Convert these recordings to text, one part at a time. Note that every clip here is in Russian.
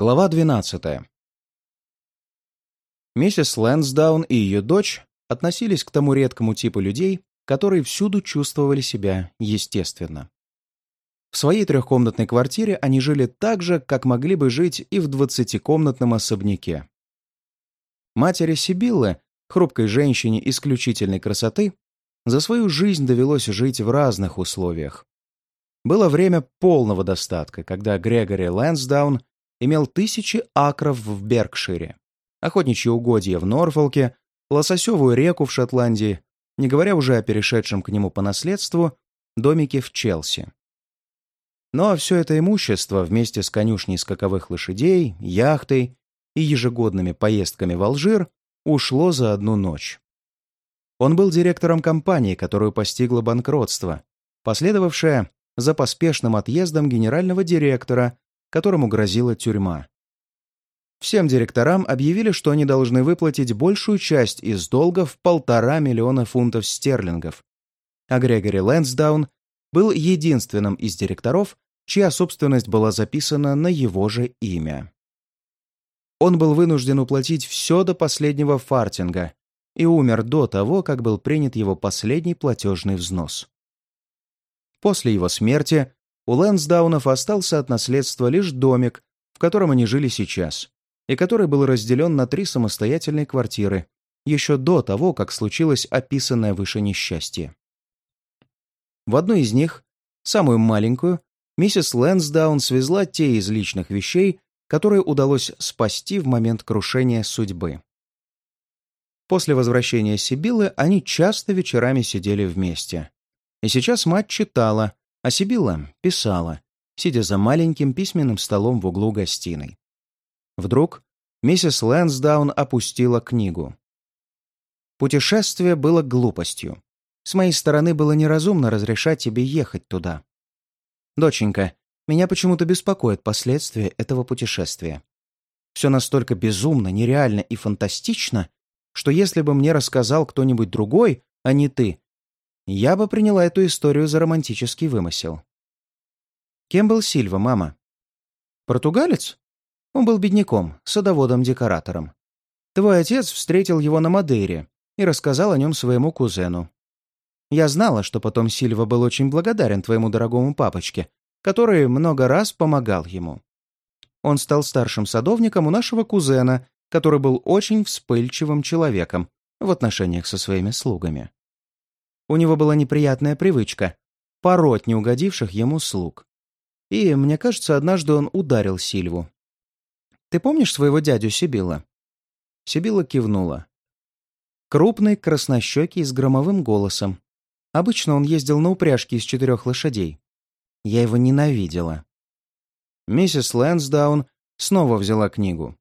Глава 12. Миссис Лэнсдаун и ее дочь относились к тому редкому типу людей, которые всюду чувствовали себя естественно. В своей трехкомнатной квартире они жили так же, как могли бы жить и в двадцатикомнатном особняке. Матери Сибиллы, хрупкой женщине исключительной красоты, за свою жизнь довелось жить в разных условиях. Было время полного достатка, когда Грегори Лэнсдаун имел тысячи акров в Беркшире, охотничьи угодья в Норфолке, лососевую реку в Шотландии, не говоря уже о перешедшем к нему по наследству домике в Челси. Но все это имущество вместе с конюшней скаковых лошадей, яхтой и ежегодными поездками в Алжир ушло за одну ночь. Он был директором компании, которую постигло банкротство, последовавшее за поспешным отъездом генерального директора, которому грозила тюрьма. Всем директорам объявили, что они должны выплатить большую часть из долга в полтора миллиона фунтов стерлингов. А Грегори Лэнсдаун был единственным из директоров, чья собственность была записана на его же имя. Он был вынужден уплатить все до последнего фартинга и умер до того, как был принят его последний платежный взнос. После его смерти у Лэнсдаунов остался от наследства лишь домик, в котором они жили сейчас, и который был разделен на три самостоятельные квартиры, еще до того, как случилось описанное выше несчастье. В одну из них, самую маленькую, миссис Лэнсдаун свезла те из личных вещей, которые удалось спасти в момент крушения судьбы. После возвращения Сибилы они часто вечерами сидели вместе. И сейчас мать читала, а Сибилла писала, сидя за маленьким письменным столом в углу гостиной. Вдруг миссис Лэнсдаун опустила книгу. Путешествие было глупостью. С моей стороны было неразумно разрешать тебе ехать туда. Доченька, меня почему-то беспокоят последствия этого путешествия. Все настолько безумно, нереально и фантастично, что если бы мне рассказал кто-нибудь другой, а не ты, я бы приняла эту историю за романтический вымысел. Кем был Сильва, мама? Португалец? Он был бедняком, садоводом-декоратором. Твой отец встретил его на Мадейре и рассказал о нем своему кузену. Я знала, что потом Сильва был очень благодарен твоему дорогому папочке, который много раз помогал ему. Он стал старшим садовником у нашего кузена, который был очень вспыльчивым человеком в отношениях со своими слугами. У него была неприятная привычка — пороть неугодивших ему слуг. И, мне кажется, однажды он ударил Сильву. «Ты помнишь своего дядю Сибила?» Сибила кивнула. Крупный, краснощекий, с громовым голосом. Обычно он ездил на упряжке из четырех лошадей. Я его ненавидела. Миссис Лэнсдаун снова взяла книгу,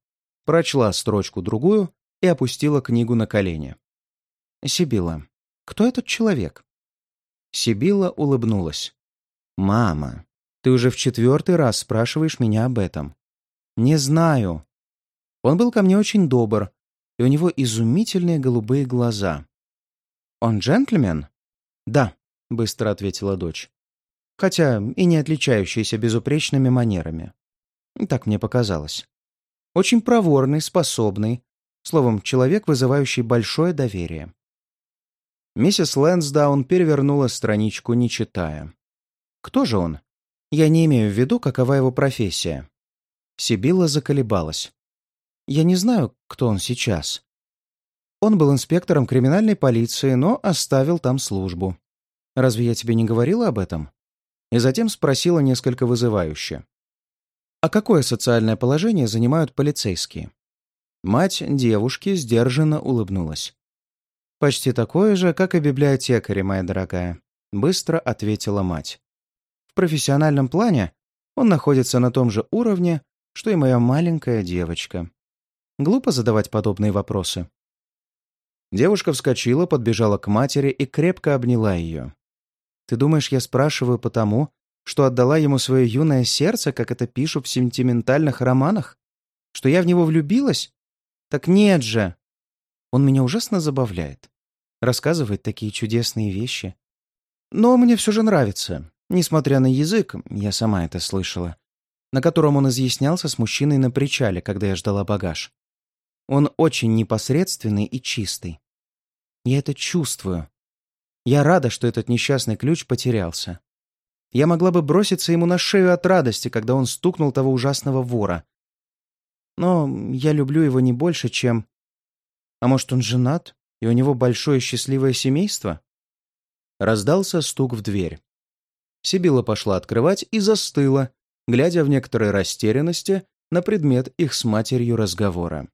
прочла строчку-другую и опустила книгу на колени. «Сибила, кто этот человек?» Сибила улыбнулась. «Мама, ты уже в четвертый раз спрашиваешь меня об этом». «Не знаю». Он был ко мне очень добр, и у него изумительные голубые глаза. «Он джентльмен?» «Да», — быстро ответила дочь. «Хотя и не отличающийся безупречными манерами. Так мне показалось. Очень проворный, способный, словом, человек, вызывающий большое доверие. Миссис Лэнсдаун перевернула страничку, не читая. «Кто же он? Я не имею в виду, какова его профессия». Сибилла заколебалась. «Я не знаю, кто он сейчас. Он был инспектором криминальной полиции, но оставил там службу. Разве я тебе не говорила об этом?» И затем спросила несколько вызывающе. «А какое социальное положение занимают полицейские?» Мать девушки сдержанно улыбнулась. «Почти такое же, как и библиотекари, моя дорогая», — быстро ответила мать. «В профессиональном плане он находится на том же уровне, что и моя маленькая девочка. Глупо задавать подобные вопросы». Девушка вскочила, подбежала к матери и крепко обняла ее. «Ты думаешь, я спрашиваю потому, что отдала ему свое юное сердце, как это пишут в сентиментальных романах? Что я в него влюбилась? Так нет же! Он меня ужасно забавляет. Рассказывает такие чудесные вещи. Но мне все же нравится. Несмотря на язык, я сама это слышала. на котором он изъяснялся с мужчиной на причале, когда я ждала багаж. Он очень непосредственный и чистый. Я это чувствую. Я рада, что этот несчастный ключ потерялся. Я могла бы броситься ему на шею от радости, когда он стукнул того ужасного вора. Но я люблю его не больше, чем... А может, он женат, и у него большое счастливое семейство? Раздался стук в дверь. Сибила пошла открывать и застыла, глядя в некоторой растерянности на предмет их с матерью разговора.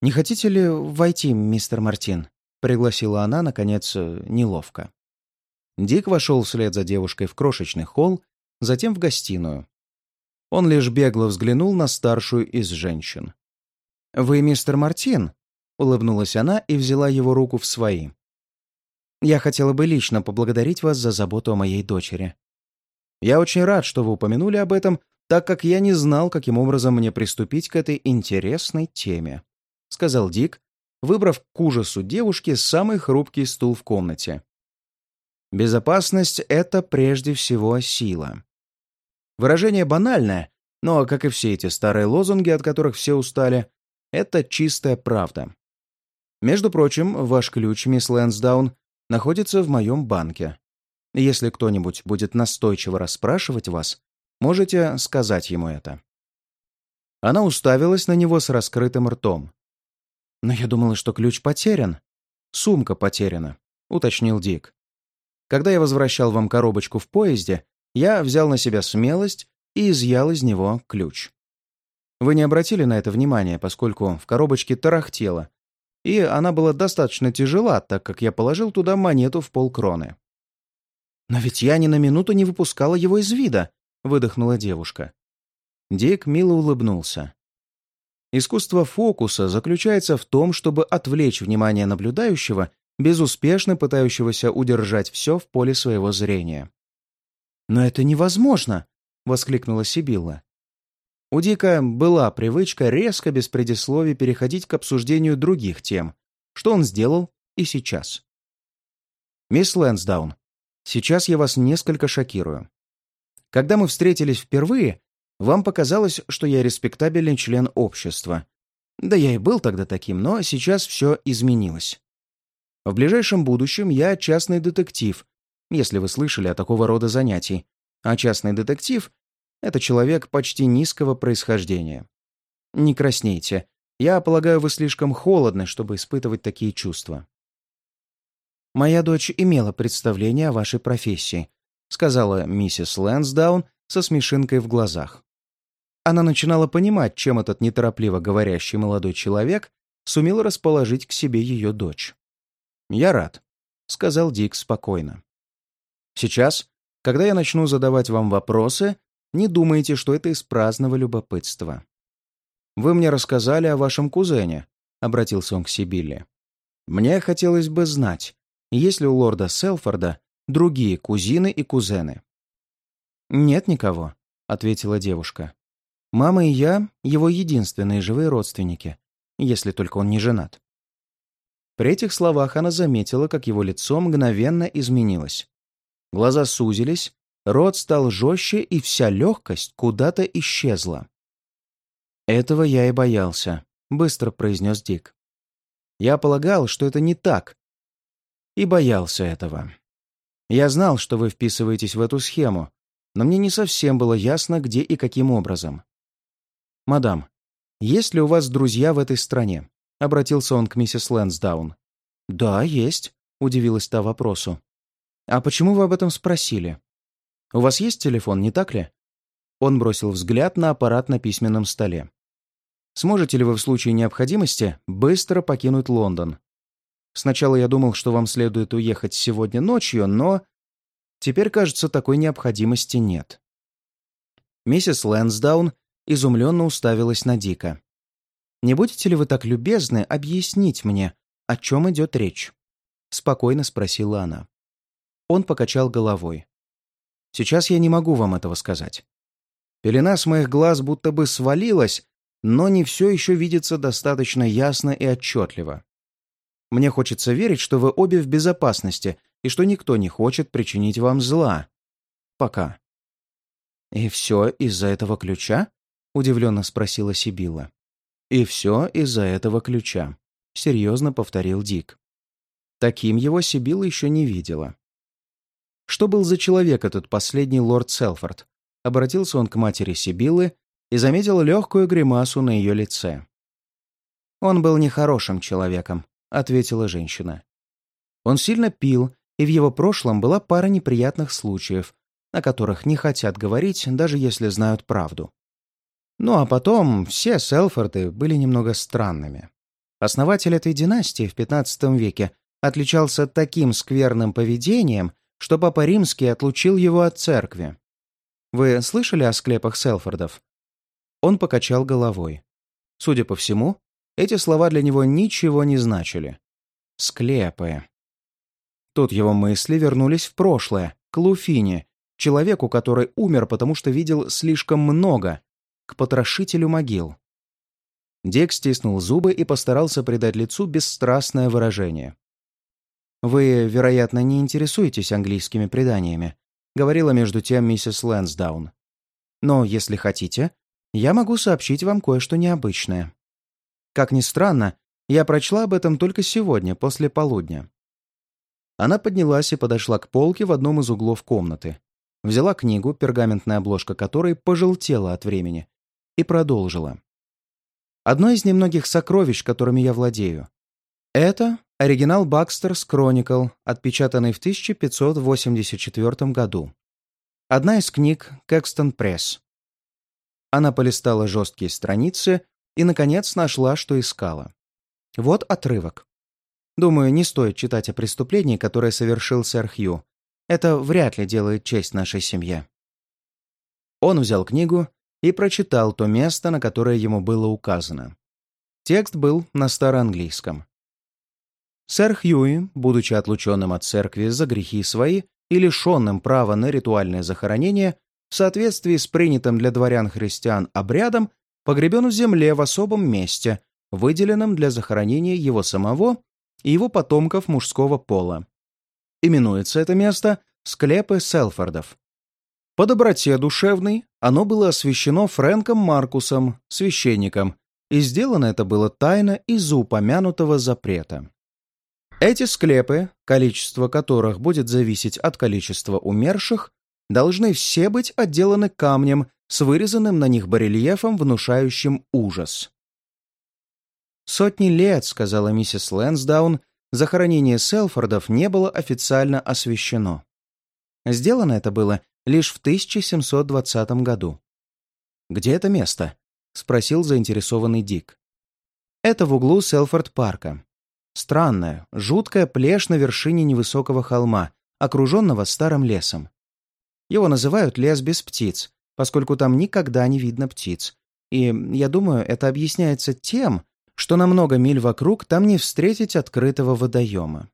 «Не хотите ли войти, мистер Мартин?» — пригласила она, наконец, неловко. Дик вошел вслед за девушкой в крошечный холл, затем в гостиную. Он лишь бегло взглянул на старшую из женщин. «Вы мистер Мартин?» — улыбнулась она и взяла его руку в свои. «Я хотела бы лично поблагодарить вас за заботу о моей дочери. Я очень рад, что вы упомянули об этом, так как я не знал, каким образом мне приступить к этой интересной теме», — сказал Дик, выбрав к ужасу девушки самый хрупкий стул в комнате. Безопасность — это прежде всего сила. Выражение банальное, но, как и все эти старые лозунги, от которых все устали, это чистая правда. Между прочим, ваш ключ, мисс Лэнсдаун, находится в моем банке. Если кто-нибудь будет настойчиво расспрашивать вас, можете сказать ему это. Она уставилась на него с раскрытым ртом. «Но я думала, что ключ потерян. Сумка потеряна», — уточнил Дик. Когда я возвращал вам коробочку в поезде, я взял на себя смелость и изъял из него ключ. Вы не обратили на это внимания, поскольку в коробочке тарахтело, и она была достаточно тяжела, так как я положил туда монету в полкроны. «Но ведь я ни на минуту не выпускала его из вида», — выдохнула девушка. Дик мило улыбнулся. Искусство фокуса заключается в том, чтобы отвлечь внимание наблюдающего безуспешно пытающегося удержать все в поле своего зрения. «Но это невозможно!» — воскликнула Сибилла. У Дика была привычка резко без предисловий переходить к обсуждению других тем, что он сделал и сейчас. «Мисс Лэнсдаун, сейчас я вас несколько шокирую. Когда мы встретились впервые, вам показалось, что я респектабельный член общества. Да я и был тогда таким, но сейчас все изменилось. В ближайшем будущем я частный детектив, если вы слышали о такого рода занятий. А частный детектив — это человек почти низкого происхождения. Не краснейте. Я полагаю, вы слишком холодны, чтобы испытывать такие чувства. «Моя дочь имела представление о вашей профессии», сказала миссис Лэнсдаун со смешинкой в глазах. Она начинала понимать, чем этот неторопливо говорящий молодой человек сумел расположить к себе ее дочь. «Я рад», — сказал Дик спокойно. «Сейчас, когда я начну задавать вам вопросы, не думайте, что это из праздного любопытства. Вы мне рассказали о вашем кузене», — обратился он к Сибилле. «Мне хотелось бы знать, есть ли у лорда Селфорда другие кузины и кузены?» «Нет никого», — ответила девушка. «Мама и я — его единственные живые родственники, если только он не женат». При этих словах она заметила, как его лицо мгновенно изменилось. Глаза сузились, рот стал жестче, и вся легкость куда-то исчезла. «Этого я и боялся», — быстро произнес Дик. «Я полагал, что это не так. И боялся этого. Я знал, что вы вписываетесь в эту схему, но мне не совсем было ясно, где и каким образом. Мадам, есть ли у вас друзья в этой стране? — обратился он к миссис Лэнсдаун. «Да, есть», — удивилась та вопросу. «А почему вы об этом спросили? У вас есть телефон, не так ли?» Он бросил взгляд на аппарат на письменном столе. «Сможете ли вы в случае необходимости быстро покинуть Лондон? Сначала я думал, что вам следует уехать сегодня ночью, но теперь, кажется, такой необходимости нет». Миссис Лэнсдаун изумленно уставилась на Дика. Не будете ли вы так любезны объяснить мне, о чем идет речь?» Спокойно спросила она. Он покачал головой. «Сейчас я не могу вам этого сказать. Пелена с моих глаз будто бы свалилась, но не все еще видится достаточно ясно и отчетливо. Мне хочется верить, что вы обе в безопасности и что никто не хочет причинить вам зла. Пока. «И все из-за этого ключа?» — удивленно спросила Сибила. «И все из-за этого ключа», — серьезно повторил Дик. Таким его Сибила еще не видела. Что был за человек этот последний лорд Селфорд? Обратился он к матери Сибилы и заметил легкую гримасу на ее лице. «Он был нехорошим человеком», — ответила женщина. Он сильно пил, и в его прошлом была пара неприятных случаев, о которых не хотят говорить, даже если знают правду. Ну а потом все Селфорды были немного странными. Основатель этой династии в XV веке отличался таким скверным поведением, что Папа Римский отлучил его от церкви. Вы слышали о склепах Селфордов? Он покачал головой. Судя по всему, эти слова для него ничего не значили. Склепы. Тут его мысли вернулись в прошлое, к Луфине, человеку, который умер, потому что видел слишком много, к потрошителю могил. Дик стиснул зубы и постарался придать лицу бесстрастное выражение. «Вы, вероятно, не интересуетесь английскими преданиями», говорила между тем миссис Лэнсдаун. «Но, если хотите, я могу сообщить вам кое-что необычное. Как ни странно, я прочла об этом только сегодня, после полудня». Она поднялась и подошла к полке в одном из углов комнаты. Взяла книгу, пергаментная обложка которой пожелтела от времени, и продолжила. «Одно из немногих сокровищ, которыми я владею. Это Оригинал Бакстерс Chronicle, отпечатанный в 1584 году. Одна из книг Кэкстон Пресс. Она полистала жесткие страницы и, наконец, нашла, что искала. Вот отрывок. Думаю, не стоит читать о преступлении, которое совершил сэр Хью. Это вряд ли делает честь нашей семье. Он взял книгу и прочитал то место, на которое ему было указано. Текст был на староанглийском. Сэр Хьюи, будучи отлученным от церкви за грехи свои и лишенным права на ритуальное захоронение, в соответствии с принятым для дворян-христиан обрядом, погребен в земле в особом месте, выделенном для захоронения его самого и его потомков мужского пола. Именуется это место «Склепы Селфордов». По доброте душевной оно было освящено Фрэнком Маркусом, священником, и сделано это было тайно из-за упомянутого запрета. Эти склепы, количество которых будет зависеть от количества умерших, должны все быть отделаны камнем с вырезанным на них барельефом, внушающим ужас. «Сотни лет», — сказала миссис Лэнсдаун, захоронение Селфордов не было официально освящено. Сделано это было лишь в 1720 году. «Где это место?» — спросил заинтересованный Дик. «Это в углу Селфорд-парка. Странная, жуткая плешь на вершине невысокого холма, окруженного старым лесом. Его называют «лес без птиц», поскольку там никогда не видно птиц. И, я думаю, это объясняется тем, что на много миль вокруг там не встретить открытого водоема.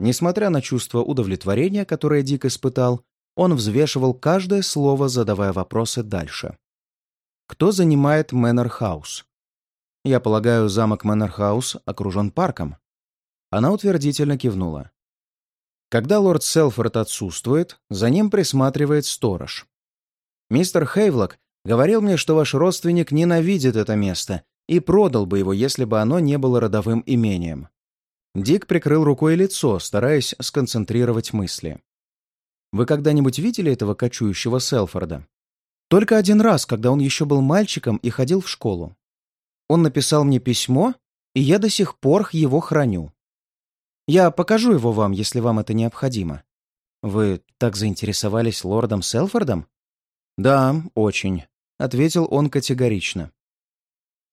Несмотря на чувство удовлетворения, которое Дик испытал, он взвешивал каждое слово, задавая вопросы дальше. Кто занимает Мэннер Хаус? Я полагаю, замок Мэннерхаус окружен парком. Она утвердительно кивнула. Когда лорд Селфорд отсутствует, за ним присматривает сторож. Мистер Хейвлок говорил мне, что ваш родственник ненавидит это место и продал бы его, если бы оно не было родовым имением. Дик прикрыл рукой лицо, стараясь сконцентрировать мысли. Вы когда-нибудь видели этого кочующего Селфорда? Только один раз, когда он еще был мальчиком и ходил в школу. Он написал мне письмо, и я до сих пор его храню. Я покажу его вам, если вам это необходимо. Вы так заинтересовались лордом Селфордом? Да, очень, ответил он категорично.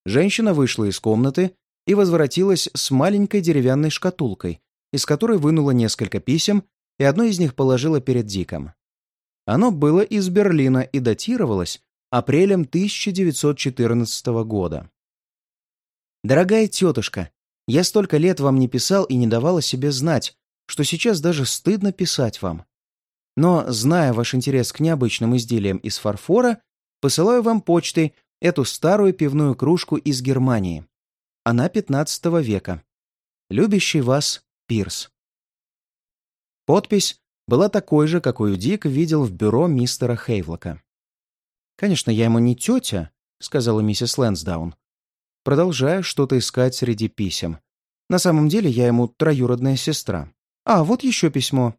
Женщина вышла из комнаты и возвратилась с маленькой деревянной шкатулкой, из которой вынула несколько писем и одно из них положила перед Диком. Оно было из Берлина и датировалось апрелем 1914 года. «Дорогая тетушка, я столько лет вам не писал и не давала себе знать, что сейчас даже стыдно писать вам. Но, зная ваш интерес к необычным изделиям из фарфора, посылаю вам почтой эту старую пивную кружку из Германии. Она 15 века. Любящий вас Пирс». Подпись была такой же, какую Дик видел в бюро мистера Хейвлока. «Конечно, я ему не тетя», — сказала миссис Лэнсдаун. Продолжая что-то искать среди писем. «На самом деле я ему троюродная сестра. А, вот еще письмо».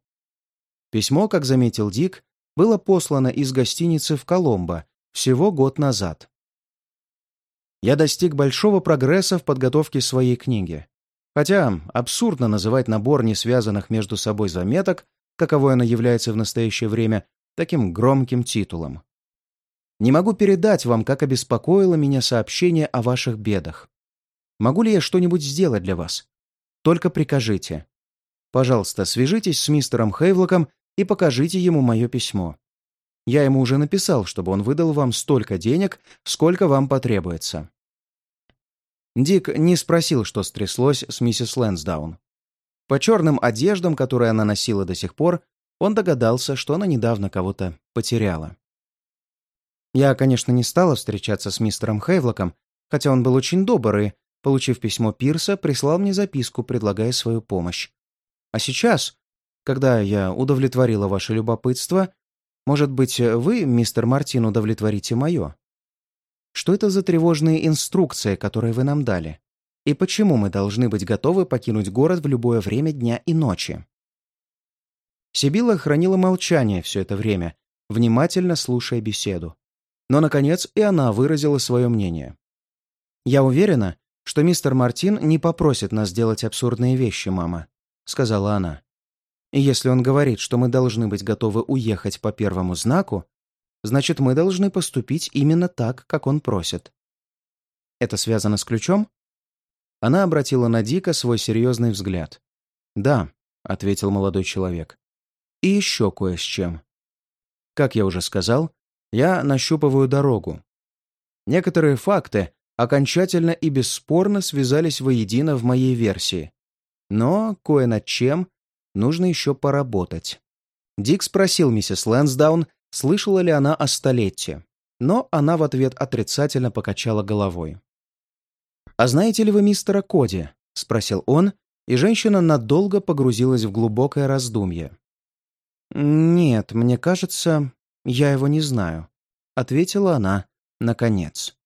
Письмо, как заметил Дик, было послано из гостиницы в Коломбо всего год назад. Я достиг большого прогресса в подготовке своей книги. Хотя абсурдно называть набор не связанных между собой заметок, каковой она является в настоящее время, таким громким титулом. Не могу передать вам, как обеспокоило меня сообщение о ваших бедах. Могу ли я что-нибудь сделать для вас? Только прикажите. Пожалуйста, свяжитесь с мистером Хейвлоком и покажите ему мое письмо. Я ему уже написал, чтобы он выдал вам столько денег, сколько вам потребуется». Дик не спросил, что стряслось с миссис Лэнсдаун. По черным одеждам, которые она носила до сих пор, он догадался, что она недавно кого-то потеряла. Я, конечно, не стала встречаться с мистером Хейвлоком, хотя он был очень добр и, получив письмо Пирса, прислал мне записку, предлагая свою помощь. А сейчас, когда я удовлетворила ваше любопытство, может быть, вы, мистер Мартин, удовлетворите мое? Что это за тревожные инструкции, которые вы нам дали? И почему мы должны быть готовы покинуть город в любое время дня и ночи?» Сибила хранила молчание все это время, внимательно слушая беседу. Но, наконец, и она выразила свое мнение. «Я уверена, что мистер Мартин не попросит нас делать абсурдные вещи, мама», — сказала она. И если он говорит, что мы должны быть готовы уехать по первому знаку, значит, мы должны поступить именно так, как он просит. Это связано с ключом? Она обратила на Дика свой серьезный взгляд. «Да», — ответил молодой человек. «И еще кое с чем. Как я уже сказал, я нащупываю дорогу. Некоторые факты окончательно и бесспорно связались воедино в моей версии. Но кое над чем Нужно еще поработать. Дик спросил миссис Лэнсдаун, слышала ли она о столетии, но она в ответ отрицательно покачала головой. «А знаете ли вы мистера Коди?» — спросил он, и женщина надолго погрузилась в глубокое раздумье. «Нет, мне кажется, я его не знаю», — ответила она наконец.